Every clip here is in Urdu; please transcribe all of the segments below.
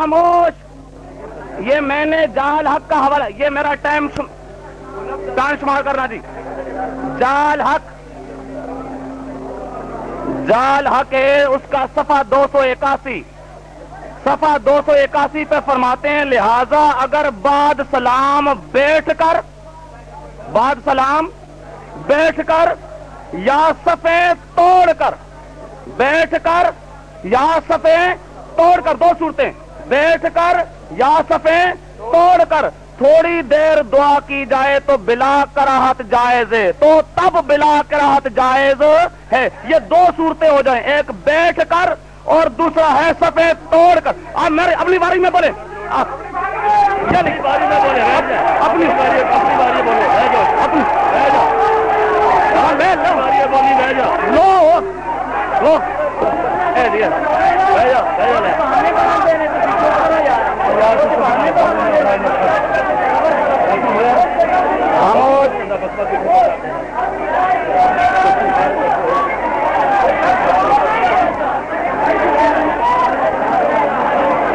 خاموش۔ یہ میں نے جال حق کا حوالہ یہ میرا ٹائم ٹائم شمار کرنا جی۔ جال حق جال حق ہے، اس کا صفحہ دو سو اکاسی۔ صفحہ دو سو اکاسی پہ فرماتے ہیں، لہذا اگر بعد سلام بیٹھ کر بعد سلام بیٹھ کر یا سفید توڑ کر بیٹھ کر یا سفید توڑ کر، دو صورتیں۔ بیٹھ کر یا سفید توڑ کر، تھوڑی دیر دعا کی جائے تو بلا کراہت جائز ہے۔ تو تب بلا کراہت جائز ہے۔ یہ دو صورتیں ہو جائیں۔ ایک بیٹھ کر اور دوسرا ہے سفید توڑ کر۔ آپ میرے اپنی باری میں بولے۔ یعنی اپنی باری میں بولے ہاں، اپنی باری اپنی باری بولے۔ لو۔ لو۔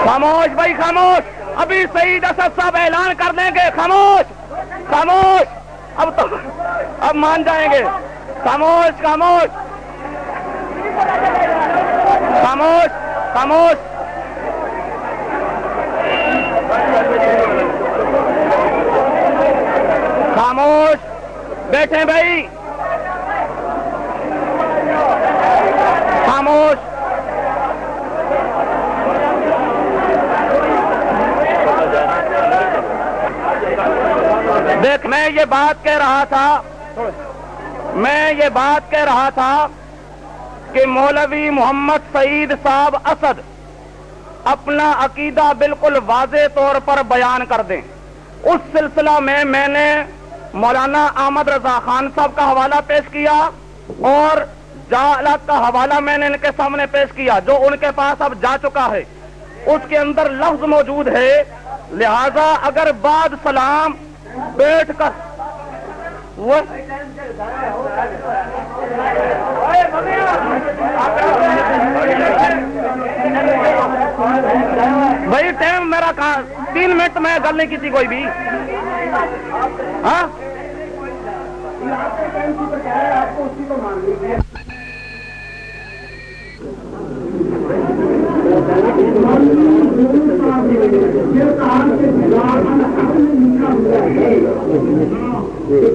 خاموش بھائی، خاموش۔ ابھی سعید اسد صاحب اعلان کر دیں گے۔ خاموش۔ خاموش۔ اب تو اب مان جائیں گے۔ خاموش خاموش۔ خاموش خاموش۔ خاموش بیٹھے بھائی۔ خاموش۔ دیکھ، میں یہ بات کہہ رہا تھا، میں یہ بات کہہ رہا تھا کہ مولوی محمد سعید صاحب اسد اپنا عقیدہ بالکل واضح طور پر بیان کر دیں۔ اس سلسلہ میں میں نے مولانا احمد رضا خان صاحب کا حوالہ پیش کیا اور جالت کا حوالہ میں نے ان کے سامنے پیش کیا جو ان کے پاس اب جا چکا ہے۔ اس کے اندر لفظ موجود ہے، لہذا اگر بعد سلام بیٹھ کر۔ وہ۔ بھائی ٹائم میرا کہاں؟ تین منٹ میں گل نہیں کی تھی کوئی بھی۔ ہاں؟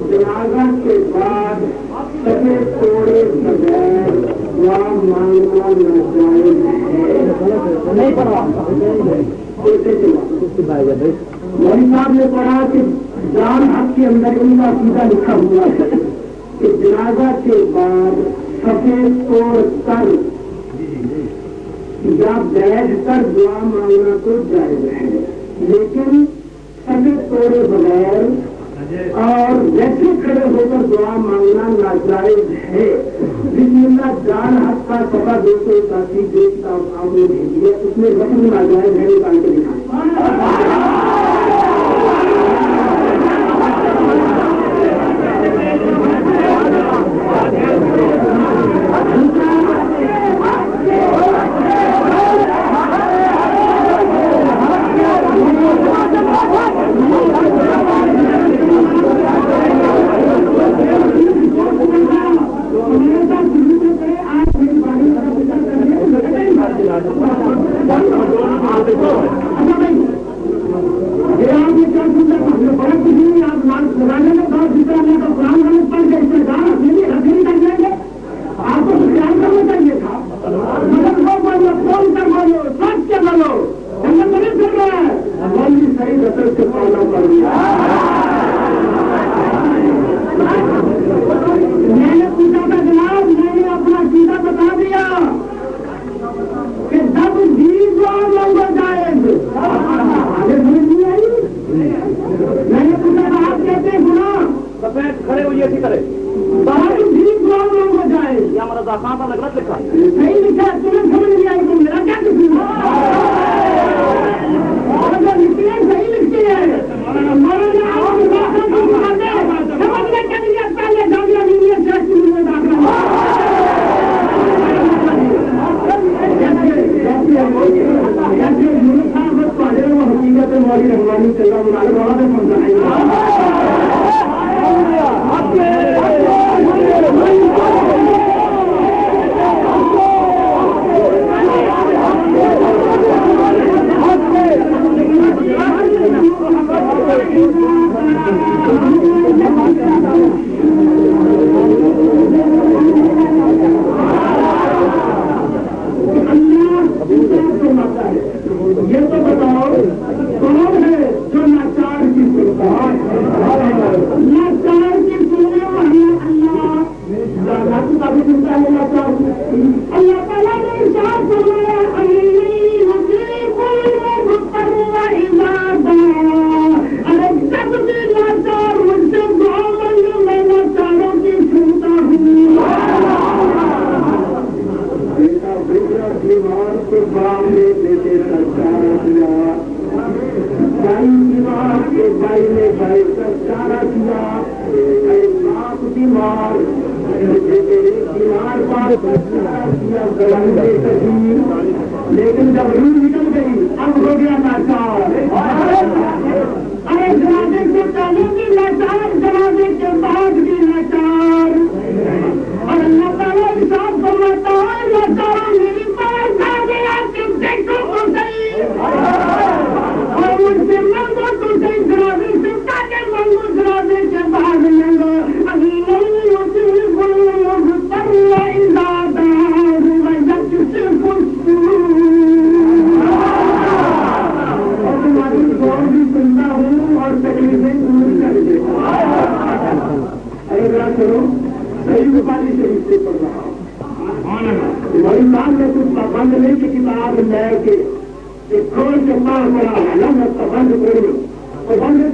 جنازہ کے بعد سفید توڑے بغیر مانگنا ناجائز ہے موری صاحب نے پڑھا کہ جان حق کے اندر ان کا سیدھا لکھا ہوا ہے کہ جنازہ کے بعد سفید توڑ کر یا بیٹھ کر دعا مانگنا تو جائز ہے، لیکن سفید توڑے بغیر اور ویسے کھڑے ہو کر دعا مانگنا ناجائز ہے۔ بسم اللہ جان حق کا سفا دو سو اکاسی جو کتاب آپ نے بھیجی ہے اس میں رقم ناجائز ہے، نکال کے دکھا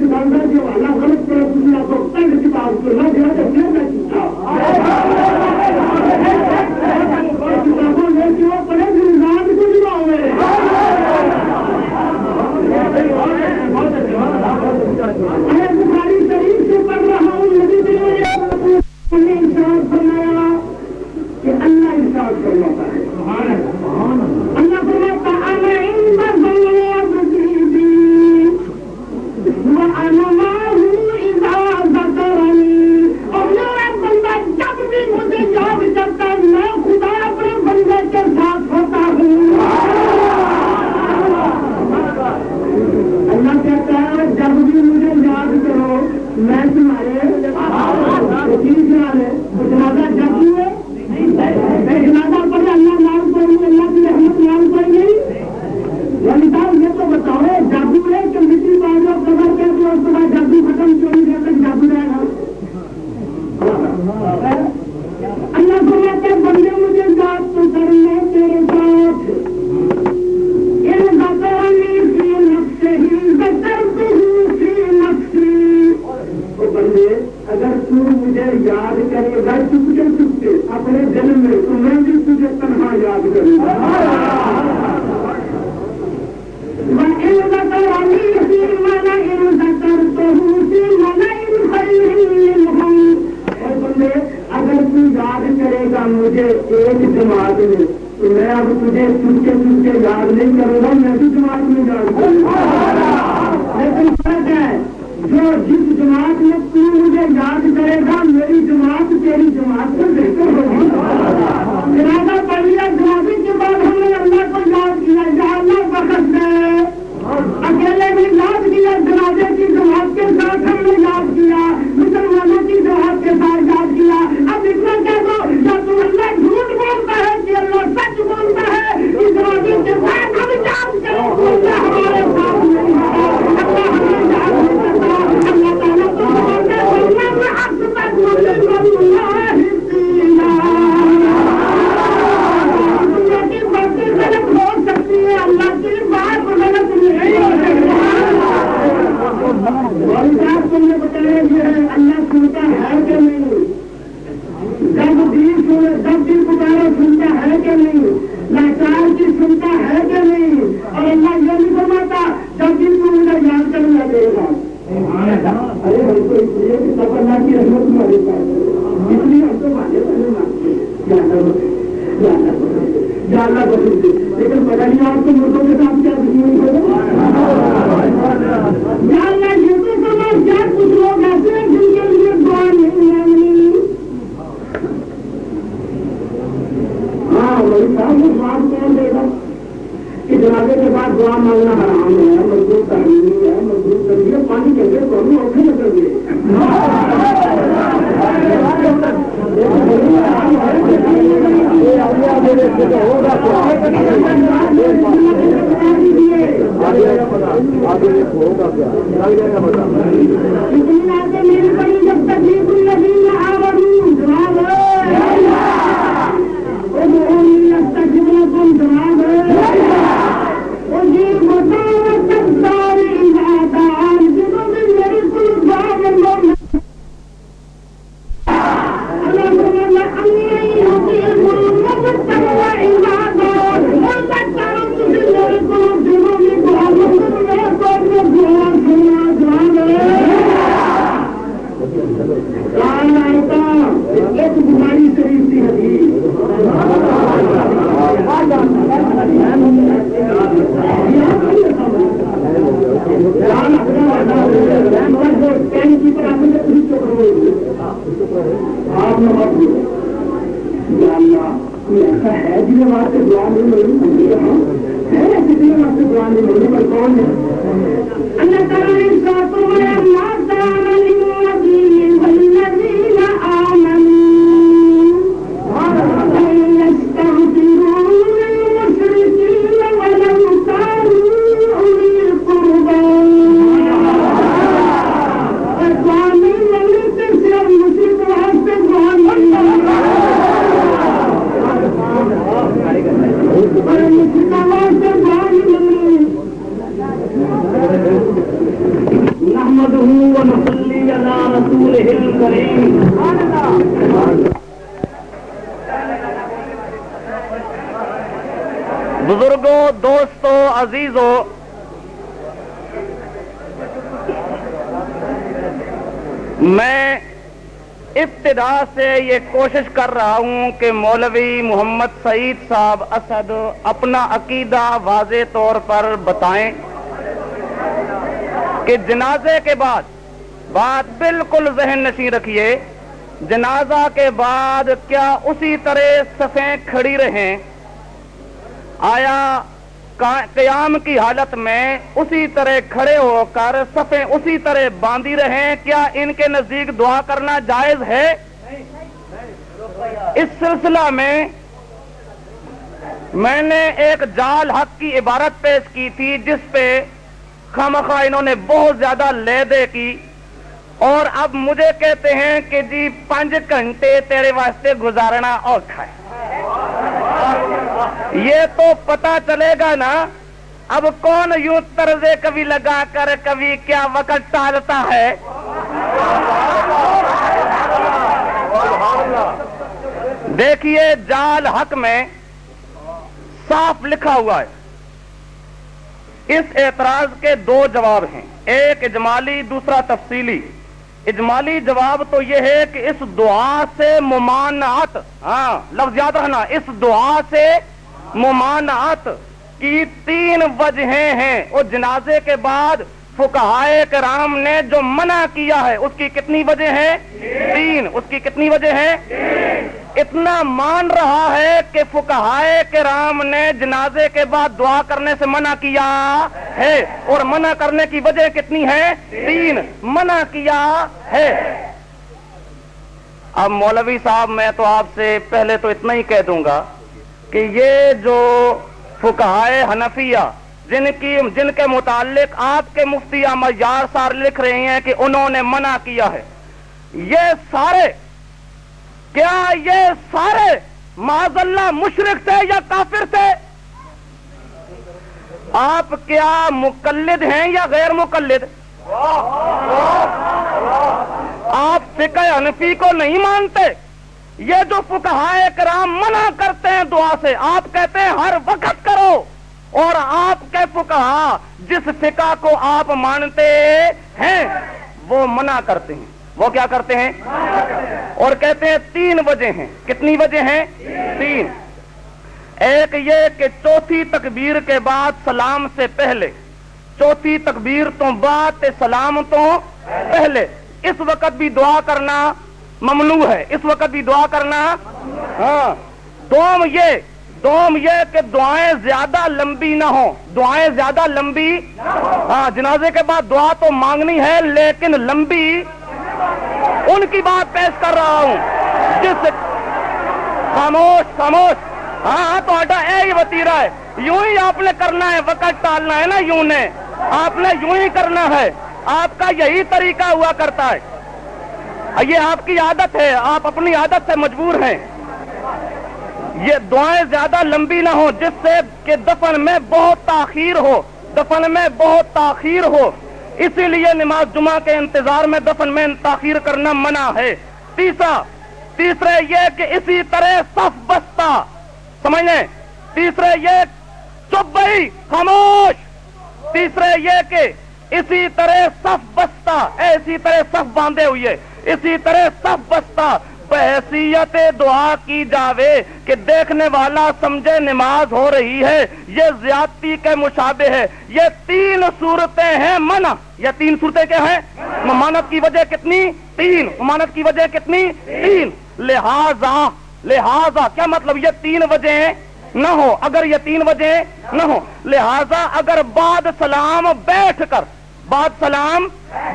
دکاندار کے والا غلط کرنا گیا بہت اچھا یاد تجھے تجھ کے تجھ کے یاد نہیں کروں گا، میں تو جماعت میں جاؤں گا۔ لیکن فرق ہے، جو جس جماعت میں تو مجھے یاد کرے گا، میری جماعت تیری جماعت کو بہتر ہوگی جاننا کو لیکن پتا نہیں آپ کو مردوں کے ساتھ کیا دشمنی ہوگا کتنے ہے جنہیں واسطے دعا نہیں ملی کتنے ایسے جنہیں واسطے دعا نہیں ملی پر کون ہے اللہ تعالیٰ نے ساتھ اللہ ابتدا سے یہ کوشش کر رہا ہوں کہ مولوی محمد سعید صاحب اسد اپنا عقیدہ واضح طور پر بتائیں کہ جنازے کے بعد بات بالکل ذہن نشین رکھیے، جنازہ کے بعد کیا اسی طرح صفیں کھڑی رہیں؟ آیا قیام کی حالت میں اسی طرح کھڑے ہو کر صفیں اسی طرح باندھی رہیں؟ کیا ان کے نزدیک دعا کرنا جائز ہے؟ اس سلسلہ میں میں نے ایک جال حق کی عبارت پیش کی تھی، جس پہ خامخواہ انہوں نے بہت زیادہ لے دے کی۔ اور اب مجھے کہتے ہیں کہ جی پانچ گھنٹے تیرے واسطے گزارنا اور کھائے یہ تو پتا چلے گا نا، اب کون یوں طرزے کبھی لگا کر کبھی کیا وقت ٹالتا ہے۔ دیکھیے جال حق میں صاف لکھا ہوا ہے۔ اس اعتراض کے دو جواب ہیں۔ ایک اجمالی، دوسرا تفصیلی۔ اجمالی جواب تو یہ ہے کہ اس دعا سے ممانعت ہاں لفظ یاد رہنا اس دعا سے ممانعت کی تین وجہیں ہیں۔ اور جنازے کے بعد فکہائے کرام نے جو منع کیا ہے، اس کی کتنی وجہ ہے؟ تین۔ اس کی کتنی وجہ ہے؟ اتنا مان رہا ہے کہ فکہائے کرام نے جنازے کے بعد دعا کرنے سے منع کیا ہے۔ اور منع کرنے کی وجہ کتنی ہے؟ تین۔ منع کیا ہے۔ اب مولوی صاحب، میں تو آپ سے پہلے تو اتنا ہی کہہ دوں گا کہ یہ جو فکہائے حنفیہ جن کی جن کے متعلق آپ کے مفتی احمد یار سار لکھ رہے ہیں کہ انہوں نے منع کیا ہے۔ یہ سارے کیا یہ سارے معذ اللہ مشرق تھے یا کافر تھے؟ آپ کیا مقلد ہیں یا غیر مقلد؟ آپ فقہ حنفی کو نہیں مانتے؟ یہ جو فکہائے کرام منع کرتے ہیں دعا سے، آپ کہتے ہیں ہر وقت کرو۔ اور آپ کے فکہ جس فقہ کو آپ مانتے ہیں، وہ منع کرتے ہیں۔ وہ کیا کرتے ہیں؟ اور کہتے ہیں تین وجہ ہیں۔ کتنی وجہ ہیں؟ تین۔ ایک یہ کہ چوتھی تکبیر کے بعد سلام سے پہلے، چوتھی تکبیر تو بعد سلام تو پہلے۔ اس وقت بھی دعا کرنا ممنوع ہے۔ اس وقت بھی دعا کرنا ہاں۔ دوم یہ دوم یہ کہ دعائیں زیادہ لمبی نہ ہوں۔ دعائیں زیادہ لمبی ہاں جنازے کے بعد دعا تو مانگنی ہے، لیکن لمبی ان کی بات پیش کر رہا ہوں۔ جس خاموش خاموش۔ ہاں ہاں تو اڈا اے ہی وتیرا ہے۔ یوں ہی آپ نے کرنا ہے، وقت ٹالنا ہے نا یوں نے۔ آپ نے یوں ہی کرنا ہے۔ آپ کا یہی طریقہ ہوا کرتا ہے۔ یہ آپ کی عادت ہے، آپ اپنی عادت سے مجبور ہیں۔ یہ دعائیں زیادہ لمبی نہ ہو جس سے کہ دفن میں بہت تاخیر ہو، دفن میں بہت تاخیر ہو۔ اسی لیے نماز جمعہ کے انتظار میں دفن میں تاخیر کرنا منع ہے۔ تیسرا، تیسرے یہ کہ اسی طرح صف بستہ، سمجھیں؟ تیسرے یہ چپ بھائی خاموش۔ تیسرے یہ کہ اسی طرح صف بستہ اسی طرح صف باندھے ہوئے، اسی طرح صف بستہ۔ بحثیت دعا کی جاوے کہ دیکھنے والا سمجھے نماز ہو رہی ہے۔ یہ زیادتی کے مشابہ ہے۔ یہ تین صورتیں ہیں۔ منع۔ یہ تین صورتیں کیا ہیں؟ ممانت کی وجہ کتنی؟ تین۔ ممانت کی وجہ کتنی؟ تین۔ لہذا لہذا کیا مطلب یہ تین وجہ نہ ہو اگر یہ تین وجہ نہ ہو لہذا اگر بعد سلام بیٹھ کر، بعد سلام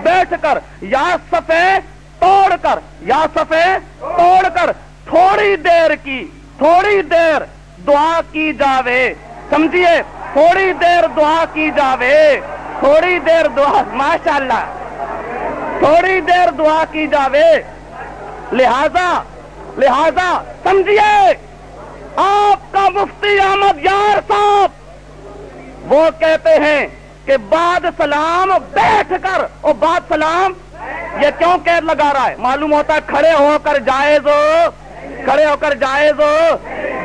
بیٹھ کر یا سفید توڑ کر یا سفے توڑ کر تھوڑی دیر کی، تھوڑی دیر دعا کی جاوے۔ سمجھیے، تھوڑی دیر دعا کی جاوے۔ تھوڑی دیر دعا ماشاء اللہ تھوڑی دیر دعا کی جاوے۔ لہذا لہذا، سمجھیے، آپ کا مفتی احمد یار صاحب، وہ کہتے ہیں کہ بعد سلام بیٹھ کر، اور بعد سلام یہ کیوں قید لگا رہا ہے؟ معلوم ہوتا ہے کھڑے ہو کر جائز ہو کھڑے ہو کر جائز ہو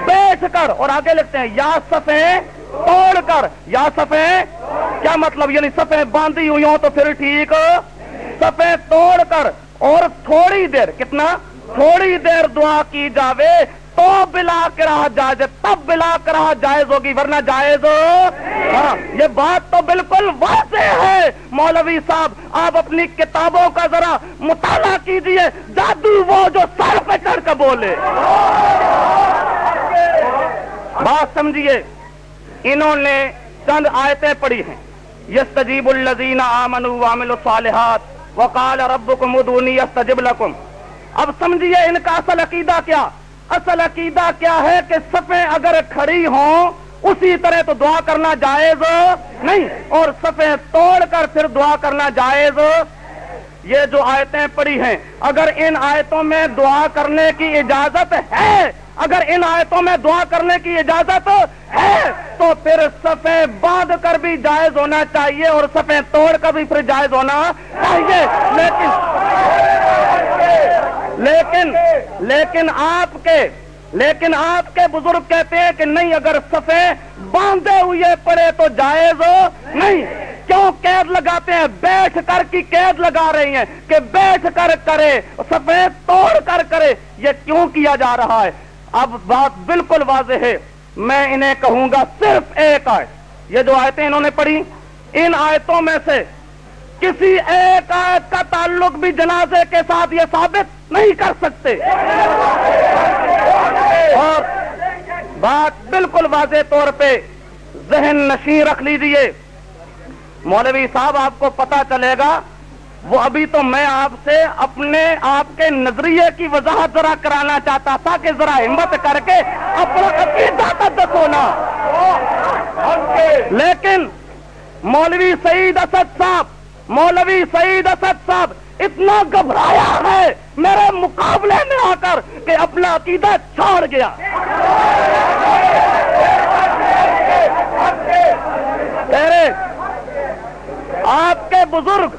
بیٹھ کر اور آگے لکھتے ہیں، یا سفے توڑ کر، یا سفے کیا مطلب؟ یعنی سفے باندھی ہوئی ہو تو پھر ٹھیک سفے توڑ کر اور تھوڑی دیر، کتنا؟ تھوڑی دیر دعا کی جاوے تو بلا کرا جائز تب بلا کرا جائز ہوگی، ورنہ جائز ہاں یہ بات تو بالکل واضح ہے۔ مولوی صاحب، آپ اپنی کتابوں کا ذرا مطالعہ کیجیے، جادو وہ جو سر پہ چڑھ کر بولے۔ بات سمجھیے انہوں نے چند آیتیں پڑھی ہیں۔ یس تجیب الزین آمن وامل الصالحات وقال ربکم ادونی یستجب لکم۔ اب سمجھیے ان کا اصل عقیدہ کیا؟ اصل عقیدہ کیا ہے کہ صفیں اگر کھڑی ہوں، اسی طرح تو دعا کرنا جائز نہیں۔ اور صفیں توڑ کر پھر دعا کرنا جائز۔ یہ جو آیتیں پڑی ہیں، اگر ان آیتوں میں دعا کرنے کی اجازت ہے، اگر ان آیتوں میں دعا کرنے کی اجازت ہے، تو پھر صفیں باندھ کر بھی جائز ہونا چاہیے اور صفیں توڑ کر بھی پھر جائز ہونا چاہیے۔ لیکن لیکن لیکن آپ کے، لیکن آپ کے بزرگ کہتے ہیں کہ نہیں اگر سفے باندھے ہوئے پڑے تو جائز نہیں۔ کیوں قید لگاتے ہیں؟ بیٹھ کر کی قید لگا رہی ہیں کہ بیٹھ کر کرے سفید توڑ کر کرے۔ یہ کیوں کیا جا رہا ہے؟ اب بات بالکل واضح ہے۔ میں انہیں کہوں گا صرف ایک آیت۔ یہ جو آیتیں انہوں نے پڑھی، ان آیتوں میں سے کسی ایک آیت کا تعلق بھی جنازے کے ساتھ یہ ثابت نہیں کر سکتے۔ اور بات بالکل واضح طور پہ ذہن نشین رکھ لیجیے مولوی صاحب، آپ کو پتا چلے گا، وہ ابھی تو میں آپ سے اپنے آپ کے نظریے کی وضاحت ذرا کرانا چاہتا تھا کہ ذرا ہمت کر کے اپنا عقیدہ تک ہونا لیکن مولوی سعید اسد صاحب، مولوی سعید اسد صاحب اتنا گھبرایا ہے میرے مقابلے میں آ کر کہ اپنا عقیدہ چھوڑ گیا۔ آپ کے بزرگ،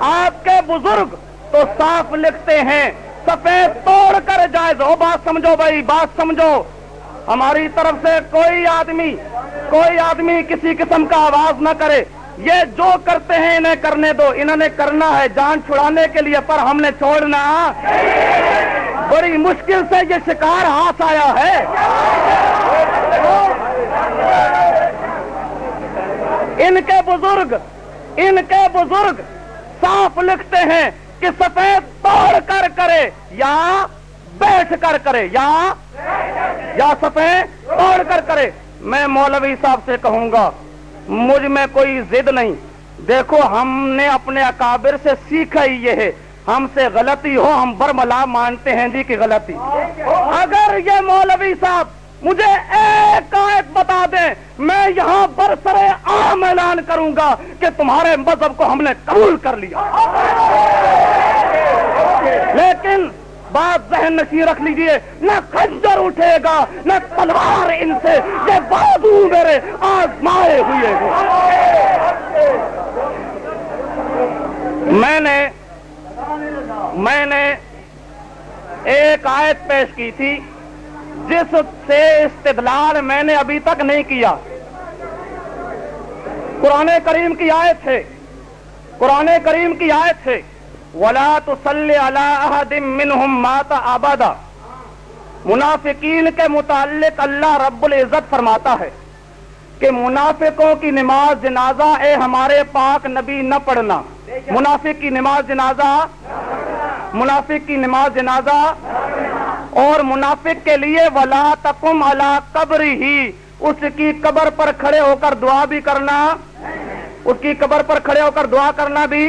آپ کے بزرگ تو صاف لکھتے ہیں، سفید توڑ کر جائز۔ ہو بات سمجھو بھائی، بات سمجھو۔ ہماری طرف سے کوئی آدمی کوئی آدمی کسی قسم کا آواز نہ کرے۔ یہ جو کرتے ہیں انہیں کرنے دو، انہوں نے کرنا ہے جان چھڑانے کے لیے، پر ہم نے چھوڑنا۔ بڑی مشکل سے یہ شکار ہاتھ آیا ہے۔ ان کے بزرگ، ان کے بزرگ صاف لکھتے ہیں کہ سفید توڑ کر کرے یا بیٹھ کر کرے، یا یا سفید توڑ کر کرے۔ میں مولوی صاحب سے کہوں گا مجھ میں کوئی ضد نہیں۔ دیکھو، ہم نے اپنے اکابر سے سیکھا ہی یہ ہے۔ ہم سے غلطی ہو، ہم برملا مانتے ہیں جی کی غلطی۔ اگر یہ مولوی صاحب مجھے ایک آیت بتا دیں، میں یہاں برسر عام اعلان کروں گا کہ تمہارے مذہب کو ہم نے قبول کر لیا۔ لیکن بات ذہن نشی رکھ لیجیے، نہ خنجر اٹھے گا، نہ تلوار ان سے یہ بادو میرے آزمائے ہوئے ہیں میں نے میں نے ایک آیت پیش کی تھی، جس سے استدلال میں نے ابھی تک نہیں کیا۔ قرآن کریم کی آیت ہے۔ قرآن کریم کی آیت ہے۔ ولا تسلی اللہ منہم مات آبادا منافقین کے متعلق اللہ رب العزت فرماتا ہے کہ منافقوں کی نماز جنازہ اے ہمارے پاک نبی نہ پڑھنا۔ منافق کی نماز جنازہ منافق کی نماز جنازہ اور منافق کے لیے ولا تکم اللہ قبر ہی اس کی قبر پر کھڑے ہو کر دعا بھی کرنا۔ اس کی قبر پر کھڑے ہو کر دعا کرنا بھی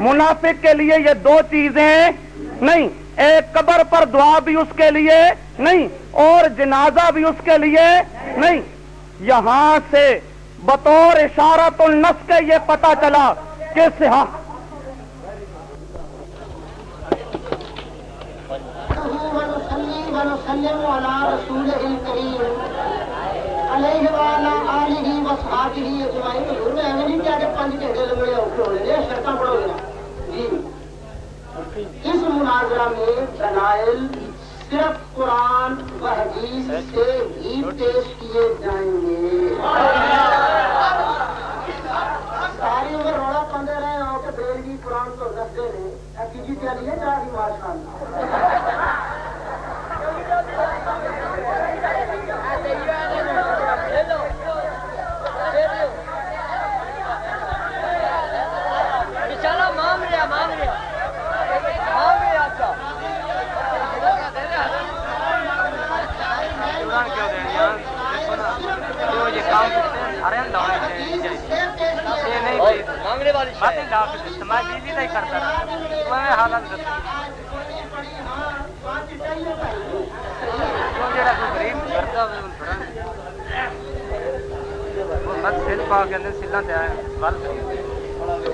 منافق کے لیے یہ دو چیزیں نہیں، ایک قبر پر دعا بھی اس کے لیے نہیں اور جنازہ بھی اس کے لیے نہیں۔ یہاں سے بطور اشارت النس کے یہ پتا چلا کہ سہا ونسلم على رسوله الكريم حضور میں ایویں نہیں کہ پانچ گھنٹے لگے اوکھے ہوئے نے شرطاں پڑھو گے جی۔ اس مناظرہ میں دلائل صرف قرآن و حدیث سے ہی پیش کیے جائیں گے۔ ساری عمر روڑا پندے رہے ہو کہ بیلگی قرآن تو دستے رہے کسی چلی ہے؟ چاہیے ماشاء اللہ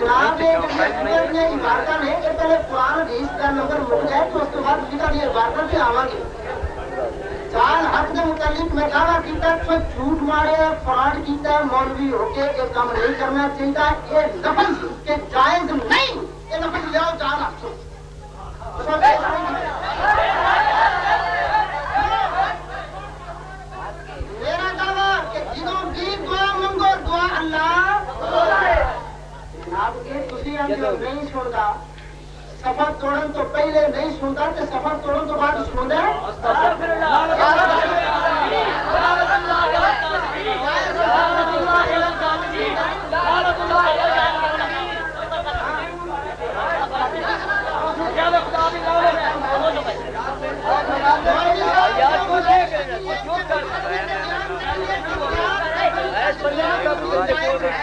جناب نے عبارت نہیں۔ کہ پہلے قرآن حدیث کا نمبر مک جائے، تو اس کے بعد سیدھا یہ عبارت سے آواں گے چار حق کے متعلق میں دعویٰ کیتا ہے، کوئی جھوٹ مارے فراڈ کیتا ہے، مولوی ہو کے یہ کام نہیں کرنا چاہیے۔ یہ لفظ کہ جائز نہیں یہ لفظ لے آؤ چار حق میرا دعویٰ کہ جنہوں کی دعا منگو دعا اللہ جناب کے تسی اندر نہیں سنتا سفر توڑن تو پہلے نہیں سنتا کہ سفر توڑن تو بعد سنتا پہلے کیسی مولوی صاحب کوئی آپ کی وجہ سے طبیعت معاف کریں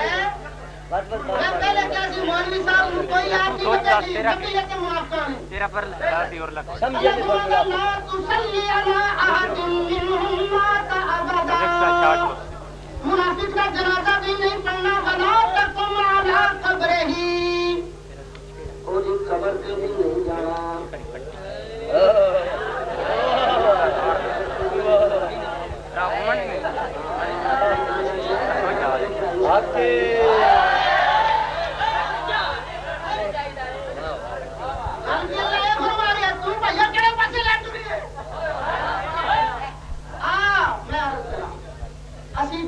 تیرا پر لگاتی اور لگ منافق کا جنازہ بھی نہیں پڑھنا بنا تم آلہ قبر ہی اور اس قبر پہ بھی نہیں جانا۔ ہم کے لیے ہمارے تم بھیا کڑے پاسے لے چکی ہے ہاں میں عرض کرا اسی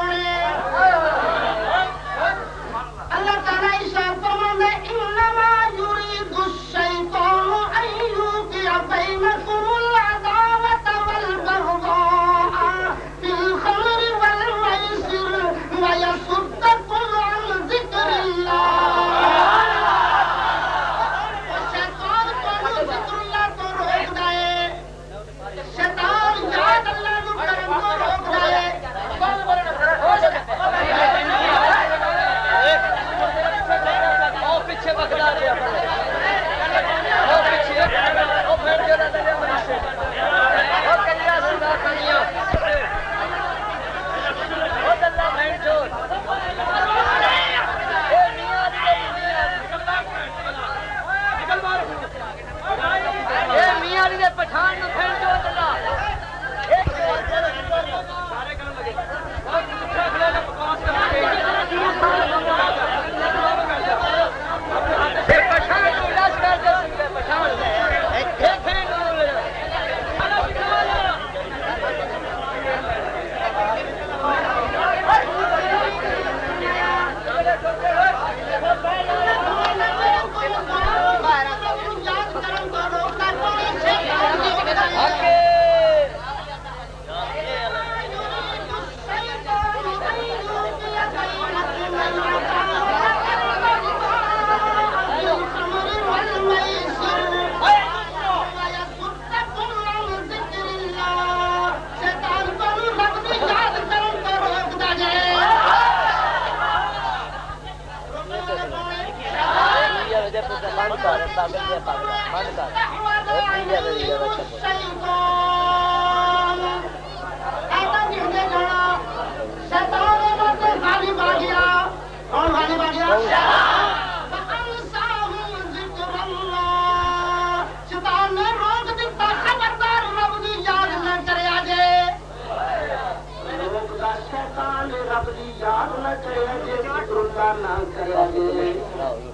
رب کی یاد نہ کرے جی نہ کرے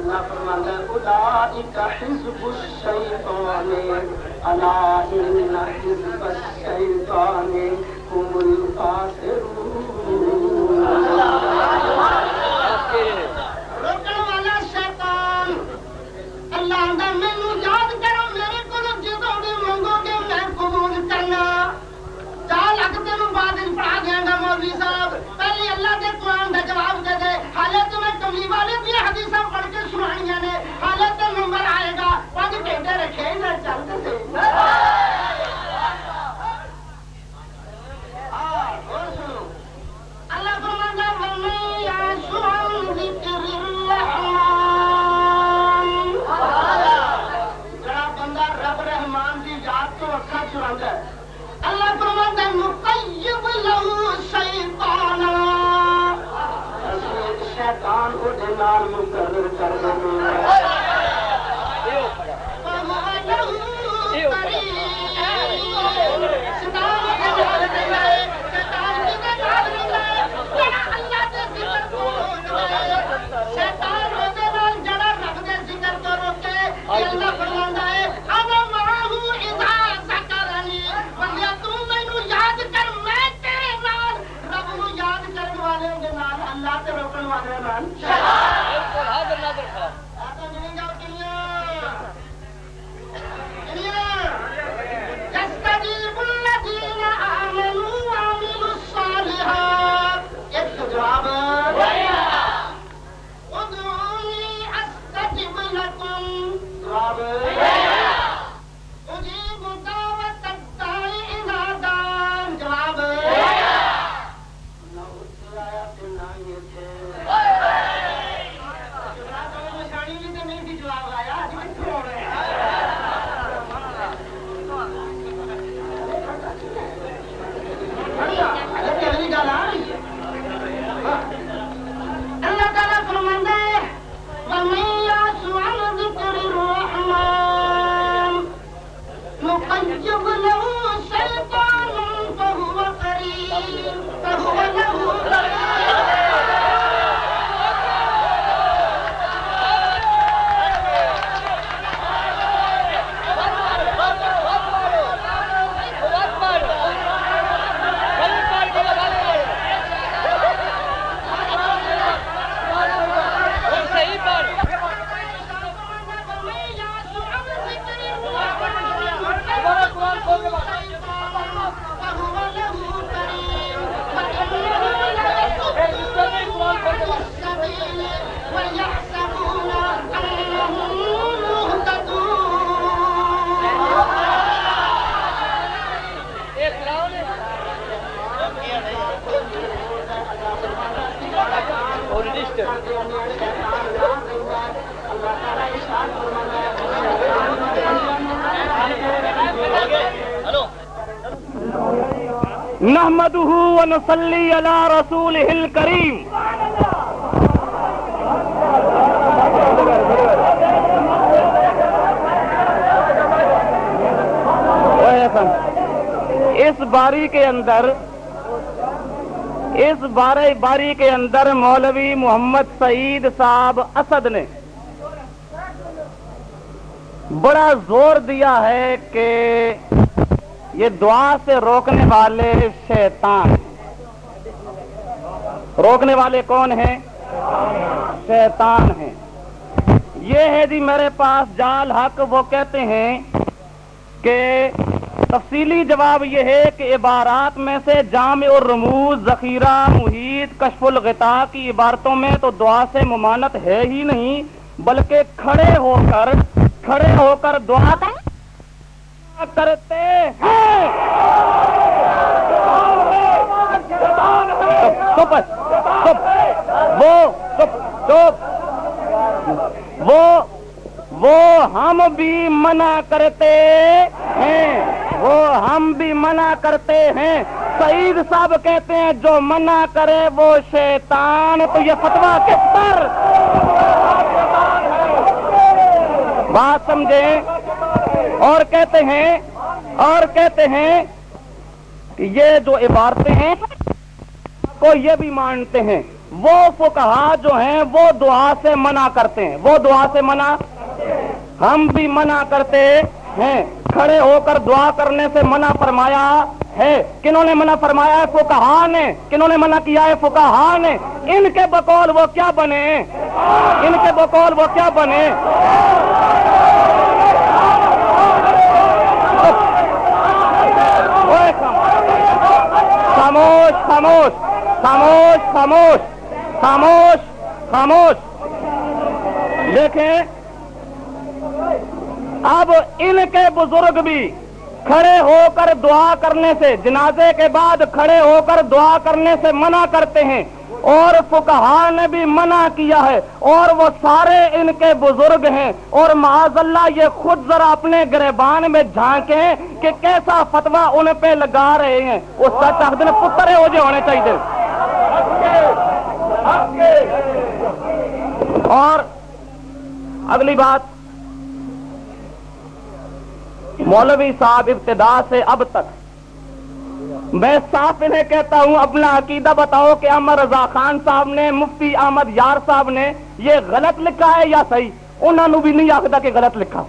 اللہ فرماتا ہے اولئک حزب الشیطان، الا ان حزب الشیطان هم الخاسرون. روکن والا شیطان اللہ دا مینوں یاد کرو، میرے جدوں بھی منگو گے میں قبول کرنا۔ چال لگ تینوں بعد پڑھا دیاں گا مولوی صاحب پہلے اللہ دے قرآن دا جواب دے دے حالے تمہیں کملی والے بھی حدیثاں پڑھ کے سنانیاں نے۔ حالت نمبر آئے گا۔ پانچ گھنٹے رکھے نہ چلتے اللہ تے روکن والے ہاتھ بارہ باری کے اندر مولوی محمد سعید صاحب اسد نے بڑا زور دیا ہے کہ یہ دعا سے روکنے والے شیطان روکنے والے کون ہیں؟ شیطان ہیں۔ یہ ہے جی میرے پاس جال حق، وہ کہتے ہیں کہ تفصیلی جواب یہ ہے کہ عبارات میں سے جامع اور رموز ذخیرہ، محیط، کشف الغطا کی عبارتوں میں تو دعا سے ممانت ہے ہی نہیں، بلکہ کھڑے ہو کر، کھڑے ہو کر دعا کرتے ہیں۔ وہ وہ وہ ہم بھی منع کرتے ہیں۔ وہ ہم بھی منع کرتے ہیں۔ سعید صاحب کہتے ہیں، جو منع کرے وہ شیطان۔ تو یہ فتوا کس پر؟ بات سمجھیں۔ اور کہتے ہیں، اور کہتے ہیں کہ یہ جو عبارتیں ہیں، کو یہ بھی مانتے ہیں۔ وہ فکہ جو ہیں، وہ دعا سے منع کرتے ہیں۔ وہ دعا سے منع ہم بھی منع کرتے ہیں۔ کھڑے ہو کر دعا کرنے سے منع فرمایا ہے۔ کنہوں نے منع فرمایا ہے؟ فکہ نے۔ کنہوں نے منع کیا ہے؟ فکہ نے۔ ان کے بقول وہ کیا بنے؟ ان کے بقول وہ کیا بنے؟ خاموش خاموش خاموش خاموش خاموش خاموش۔ دیکھیں اب ان کے بزرگ بھی کھڑے ہو کر دعا کرنے سے، جنازے کے بعد کھڑے ہو کر دعا کرنے سے منع کرتے ہیں۔ اور فکہ نے بھی منع کیا ہے۔ اور وہ سارے ان کے بزرگ ہیں۔ اور معاذ اللہ یہ خود ذرا اپنے گریبان میں جھانکیں کہ کیسا فتوا ان پہ لگا رہے ہیں۔ اس کا چاہتے ہیں پترے ہو جو ہونے چاہیے۔ اور اگلی بات مولوی صاحب ابتدا سے اب تک۔ میں صاف انہیں کہتا ہوں، اپنا عقیدہ بتاؤ کہ امر رضا خان صاحب نے، مفتی احمد یار صاحب نے یہ غلط لکھا ہے یا صحیح؟ انہوں نے بھی نہیں آخر کہ غلط لکھا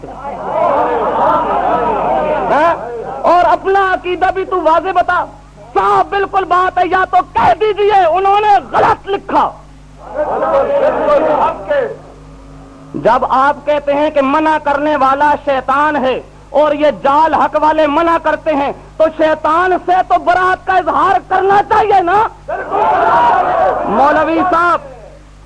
ہاں؟ اور اپنا عقیدہ بھی تو واضح بتا۔ صاف بالکل بات ہے، یا تو کہہ دیجیے انہوں نے غلط لکھا۔ جب آپ کہتے ہیں کہ منع کرنے والا شیطان ہے اور یہ جال حق والے منع کرتے ہیں، تو شیطان سے تو برات کا اظہار کرنا چاہیے نا۔ مولوی صاحب،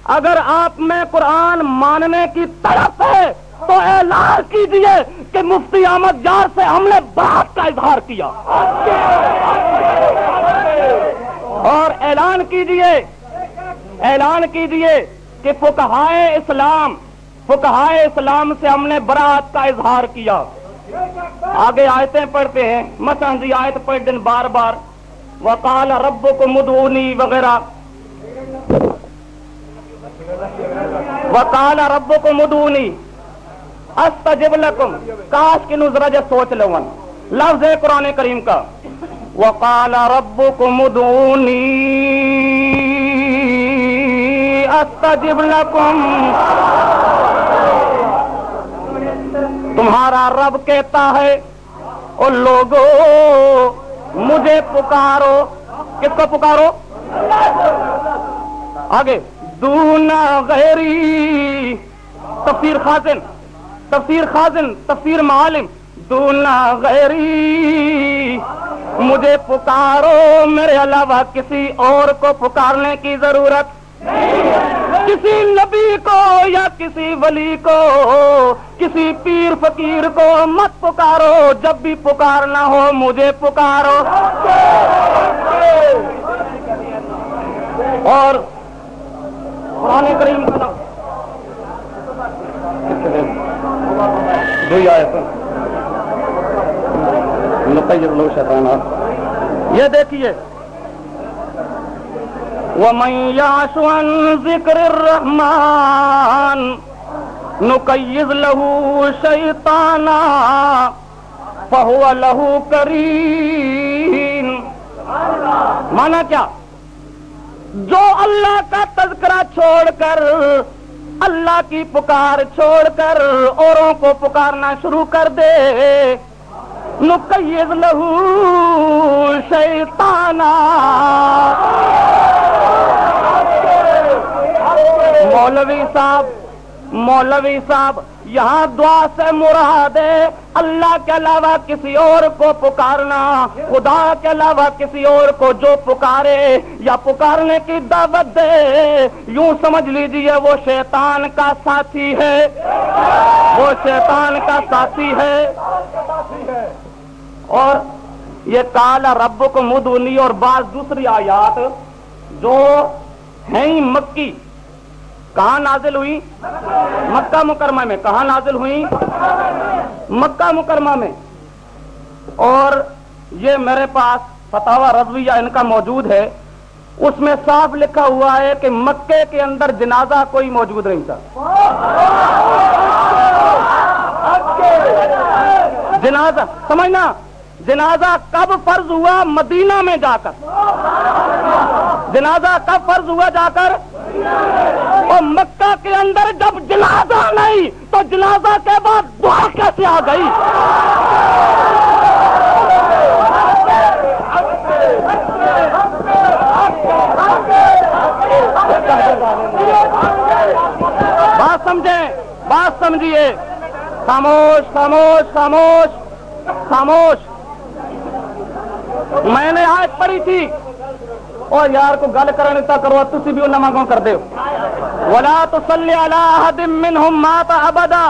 اگر آپ میں قرآن ماننے کی طرف ہے، تو اعلان کیجیے کہ مفتی احمد یار سے ہم نے بات کا اظہار کیا۔ اور اعلان کیجیے اعلان کیجیے کہ فکہائے اسلام فکہائے اسلام سے ہم نے برات کا اظہار کیا۔ آگے آیتیں پڑھتے ہیں۔ مثلا جی آیت پڑھ دن بار بار۔ وقال رب کو مدونی وغیرہ وقال رب کو مدونی استجب لکم کاش کی نظر سوچ لو لفظ ہے قرآن کریم کا۔ وقال رب کو مدونی استجب لکم تمہارا رب کہتا ہے، او لوگو، مجھے پکارو. کس کو پکارو؟ آگے دونا غیری، تفسیر خازن تفسیر خازن، تفسیر معالم دونا غیری، مجھے پکارو، میرے علاوہ کسی اور کو پکارنے کی ضرورت کسی نبی کو یا کسی ولی کو کسی پیر فقیر کو مت پکارو جب بھی پکارنا ہو مجھے پکارو۔ اور قرآن کریم کا نام۔ یہ دیکھیے ومن يعش عن ذكر الرحمن نقيض له شيطانا فهو له كريم. مانا کیا؟ جو اللہ کا تذکرہ چھوڑ کر، اللہ کی پکار چھوڑ کر اوروں کو پکارنا شروع کر دے نقیز لہو شیطانا مولوی صاحب مولوی صاحب، یہاں دعا سے مراد ہے، اللہ کے علاوہ کسی اور کو پکارنا۔ خدا کے علاوہ کسی اور کو جو پکارے یا پکارنے کی دعوت دے۔ یوں سمجھ لیجیے، وہ شیطان کا ساتھی ہے۔ وہ شیطان کا ساتھی ہے۔ اور یہ کالا رب کو مدونی اور بعض دوسری آیات جو ہیں مکی۔ کہاں نازل ہوئی؟ مکہ مکرمہ میں. کہاں نازل ہوئی؟ مکہ مکرمہ میں. اور یہ میرے پاس فتوا رضویہ ان کا موجود ہے. اس میں صاف لکھا ہوا ہے کہ مکے کے اندر جنازہ کوئی موجود نہیں تھا. جنازہ، سمجھنا، جنازہ کب فرض ہوا مدینہ میں جا کر؟ جنازہ کب فرض ہوا جا کر؟ اور مکہ کے اندر جب جنازہ نہیں تو جنازہ کے بعد دعا کیسے آ گئی؟ بات سمجھیں، بات سمجھیے۔ خاموش خاموش خاموش خاموش۔ میں نے آج پڑھی تھی۔ اور یار کو گل کرنے تا کرو، تسی بھی انہاں مانگو کر دیو۔ ولا تو علی احد منہم مات ابدا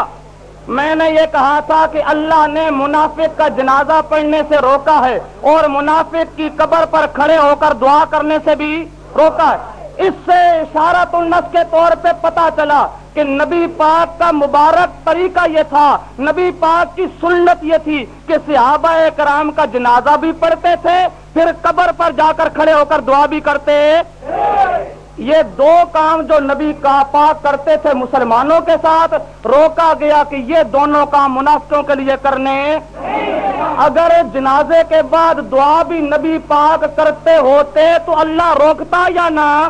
میں نے یہ کہا تھا کہ اللہ نے منافق کا جنازہ پڑھنے سے روکا ہے اور منافق کی قبر پر کھڑے ہو کر دعا کرنے سے بھی روکا ہے۔ اس سے اشارت النس کے طور پہ پتا چلا کہ نبی پاک کا مبارک طریقہ یہ تھا، نبی پاک کی سنت یہ تھی کہ صحابہ کرام کا جنازہ بھی پڑھتے تھے، پھر قبر پر جا کر کھڑے ہو کر دعا بھی کرتے۔ یہ دو کام جو نبی کا پاک کرتے تھے مسلمانوں کے ساتھ، روکا گیا کہ یہ دونوں کام منافقوں کے لیے کرنے۔ اگر جنازے کے بعد دعا بھی نبی پاک کرتے ہوتے تو اللہ روکتا یا نہ؟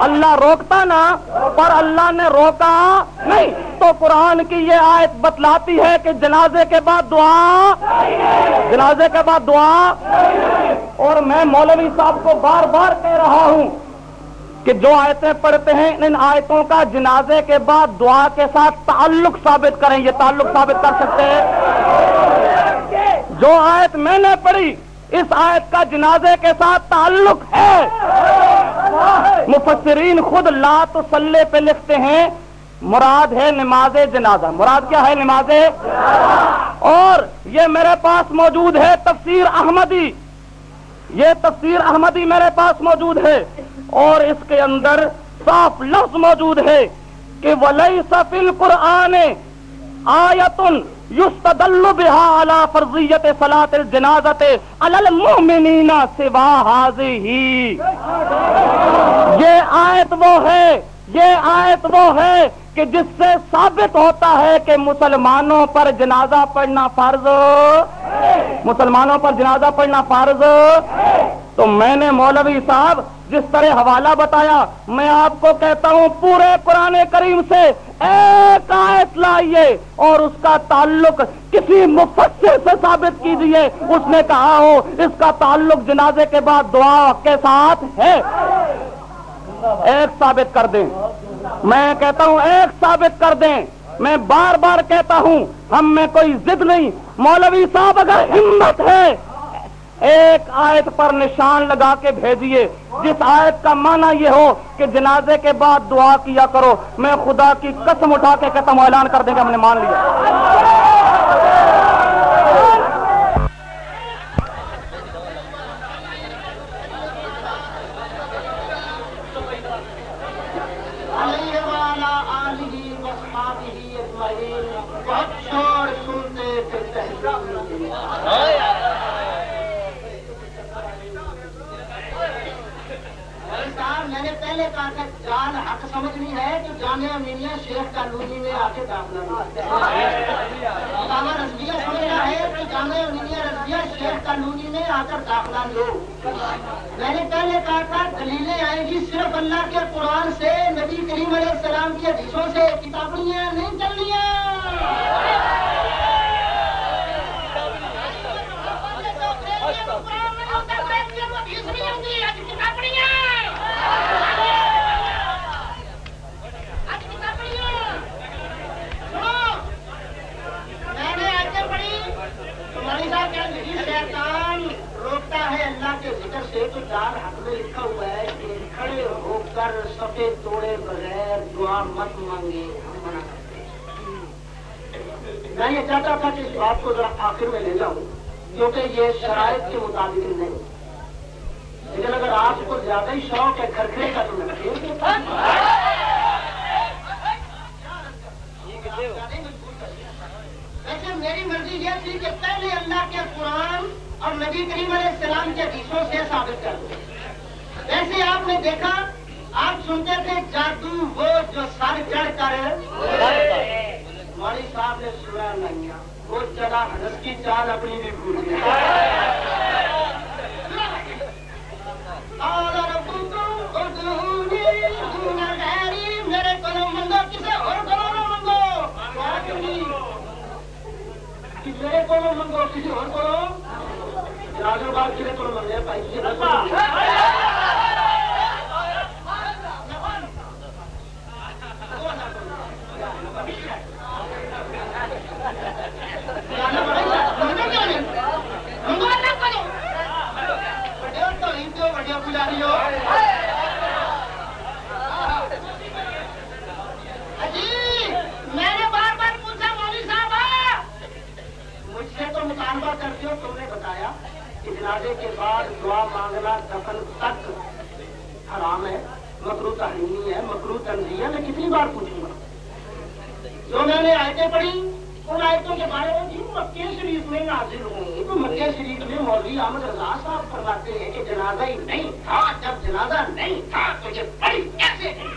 اللہ روکتا نا پر اللہ نے روکا نہیں۔ تو قرآن کی یہ آیت بتلاتی ہے کہ جنازے کے بعد دعا، جنازے کے بعد دعا۔ اور میں مولوی صاحب کو بار بار کہہ رہا ہوں کہ جو آیتیں پڑھتے ہیں، ان آیتوں کا جنازے کے بعد دعا کے ساتھ تعلق ثابت کریں، یہ تعلق ثابت کر سکتے ہیں۔ جو آیت میں نے پڑھی، اس آیت کا جنازے کے ساتھ تعلق ہے۔ مفسرین خود لا تو سلے پہ لکھتے ہیں، مراد ہے نماز جنازہ۔ مراد کیا ہے نماز؟ اور یہ میرے پاس موجود ہے تفسیر احمدی۔ یہ تفسیر احمدی میرے پاس موجود ہے۔ اور اس کے اندر صاف لفظ موجود ہے کہ ولی سفل قرآن آیتن یستدل بها على فرضیت صلاة الجنازت علی المؤمنین سوا حاضی یہ آیت وہ ہے، یہ آیت وہ ہے کہ جس سے ثابت ہوتا ہے کہ مسلمانوں پر جنازہ پڑھنا فرض۔ مسلمانوں پر جنازہ پڑھنا فرض۔ تو میں نے مولوی صاحب جس طرح حوالہ بتایا، میں آپ کو کہتا ہوں، پورے قرآن کریم سے ایک آیت لائیے اور اس کا تعلق کسی مفسر سے ثابت کیجیے اس نے کہا ہو، اس کا تعلق جنازے کے بعد دعا کے ساتھ ہے۔ ایک ثابت کر دیں۔ میں کہتا ہوں، ایک ثابت کر دیں۔ میں بار بار کہتا ہوں، ہم میں کوئی ضد نہیں۔ مولوی صاحب، اگر ہمت ہے ایک آیت پر نشان لگا کے بھیجیے۔ جس آیت کا معنی یہ ہو کہ جنازے کے بعد دعا کیا کرو۔ میں خدا کی قسم اٹھا کے قسم اعلان کر دیں گے، ہم نے مان لیا۔ جامعہ ملیہ شیخ کالونی میں آ کے داخلہ جامعہ رضویہ سمجھنا ہے کہ جامعہ ملیہ رضویہ شیخ کالونی میں آ کر داخلہ لو میں نے پہلے کہا تھا، دلیلیں آئیں گی صرف اللہ کے قرآن سے، نبی کریم علیہ السلام کی حدیثوں سے۔ کتابیاں نہیں چلنیاں ہے اللہ کے ذکر سے تو چار حق میں لکھا ہوا ہے کہ کھڑے ہو کر سفے توڑے بغیر دعا مت مانگے ہم منع کرتے میں یہ چاہتا تھا کہ اس بات کو ذرا آخر میں لے جاؤں کیونکہ یہ شرائط کے مطابق نہیں۔ لیکن اگر آپ کو زیادہ ہی شوق ہے کھرکھڑے کا تو لیکن میری مرضی یہ تھی کہ پہلے اللہ کے قرآن اور نبی کریم علیہ السلام کے حدیثوں سے ثابت کر دوں۔ ویسے آپ نے دیکھا، آپ سنتے تھے، جادو وہ جو سر چڑھ کر مولوی صاحب نے سنا نہیں وہ چلا ہنس کی چال اپنی بھی بھول گیا۔ اور میرے کو منگو کسی اور کو منگو میرے کو منگو کسی اور کو راجو باب کسی کو منگے پائی کسی اور کو منگے۔ جانا پڑے گا۔ منگو کیوں نہیں؟ منگو اللہ کو نہیں۔ بڑے اور تو نہیں تو بڑے پجاری ہو جی میں نے بار بار پوچھا مولوی صاحب مجھ سے تو مطالبہ کرتے ہو تم نے بتایا کہ جنازے کے بعد دعا مانگنا دفن تک حرام ہے، مکرو تحریمی ہے، مکرو تنظیم میں کتنی بار پوچھوں گا۔ جو میں نے آیتیں پڑھی، ان آیتوں کے بارے میں مکے شریف میں نازل ہوں۔ تو مکے شریف میں مولوی احمد رضا صاحب فرماتے ہیں کہ جنازہ ہی نہیں تھا، جب جنازہ نہیں تھا تو یہ پڑھی کیسے نہیں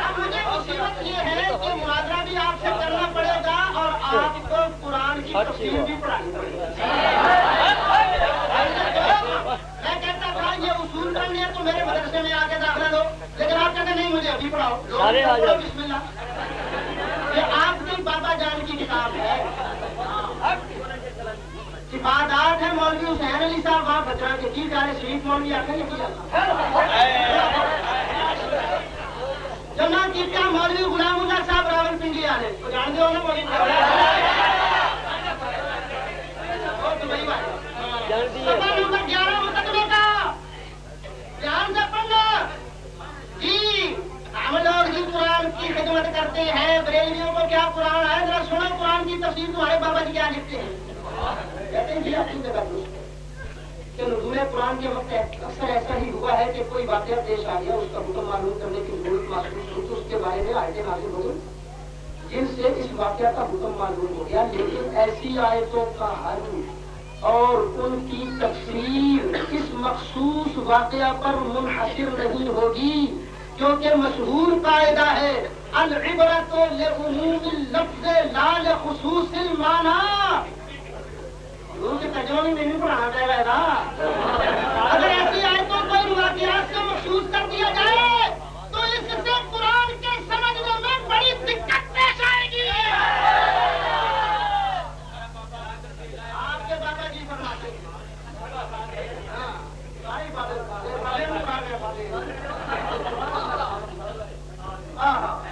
اب مجھے مصیبت یہ ہے کہ مناظرہ بھی آپ سے کرنا پڑے گا اور آپ کو قرآن کی تفصیل بھی پڑھانی پڑے گی میں کہتا تھا یہ اصول پڑھنے ہیں تو میرے مدرسے میں آ کے داخلہ دو لیکن آپ کہتے نہیں مجھے ابھی پڑھاؤ۔ لوگ پڑھو بسم اللہ۔ یہ آپ کی بابا جان کی کتاب ہے۔ عبادات ہے مولوی حسین علی صاحب وہاں بچرا کے کی جا رہے شریف مولوی آتے ہیں جمع کیا؟ مولوی غلام اللہ صاحب راول پنڈی والے۔ تو جانتے ہو نا مولوی وہ دبئی والے سفر نمبر گیارہ مقدمے کا دھیان سے پڑھنا جی ہم لوگ ہی قرآن کی خدمت کرتے ہیں بریلویوں کو کیا قرآن ہے ذرا سنو قرآن کی تمہارے بابا جی کیا لکھتے ہیں کہتے ہیں جی اپنی جگہ کہ نزول قرآن کے وقت اکثر ایسا ہی ہوا ہے کہ کوئی واقعہ پیش آ گیا اس کا حکم معلوم کرنے کی ضرورت محسوس ہوئی تو اس کے بارے میں آیتیں نازل ہو جن سے اس واقعہ کا حکم معلوم ہو گیا، لیکن ایسی آیتوں کا حل اور ان کی تفسیر اس مخصوص واقعہ پر منحصر نہیں ہوگی، کیونکہ مشہور قاعدہ ہے العبرت لعموم اللفظ لا لخصوص المعنی۔ کیونکہ ترجمہ بھی نہیں پڑھانا چاہے گا اگر ایسی آیتوں کو ان واقعات سے مخصوص کر دیا جائے